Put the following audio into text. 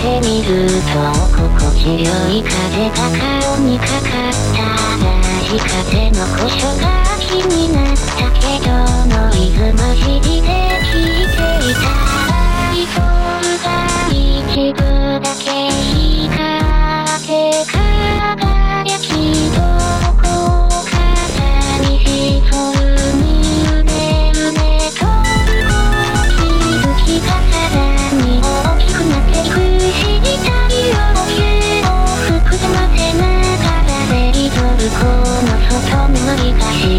てみると心地よい風が顔にかかった嵐風の故障が気になったけどノイズままり